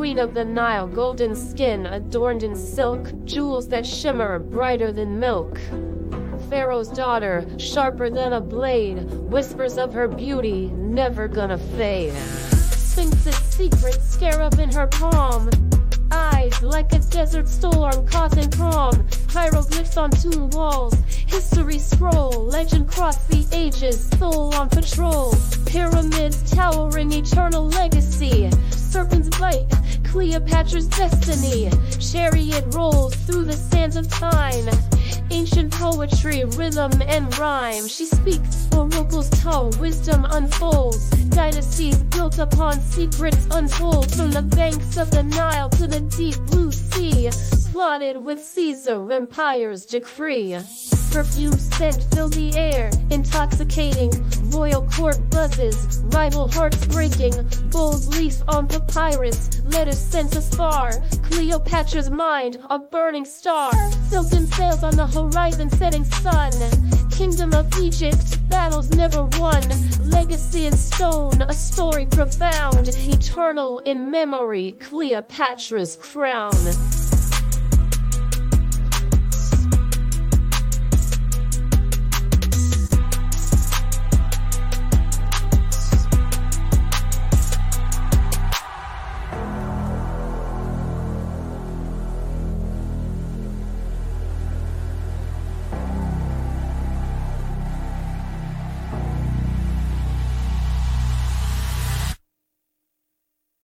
queen of the Nile, golden skin adorned in silk, jewels that shimmer brighter than milk. Pharaoh's daughter, sharper than a blade, whispers of her beauty, never gonna fade. Sphinx's secret, scarab in her palm. Eyes like a desert storm causing calm. Hieroglyphs on tomb walls. History scroll. Legend cross the ages. Soul on patrol. Pyramids towering eternal legacy. Serpent's bite. Cleopatra's destiny. Chariot rolls through the sands of time. Ancient poetry, rhythm, and rhyme. She speaks oracle's tongue, wisdom unfolds. Dynasties built upon secrets untold. From the banks of the Nile to the deep blue sea. Plotted with Caesar, empire's decree. Perfume scent fill the air, intoxicating. Royal court buzzes, rival hearts breaking. Gold leaf on papyrus, letters sent as far. Cleopatra's mind, a burning star. Silken sails on the horizon, setting sun. Kingdom of Egypt, battles never won. Legacy in stone, a story profound. Eternal in memory, Cleopatra's crown.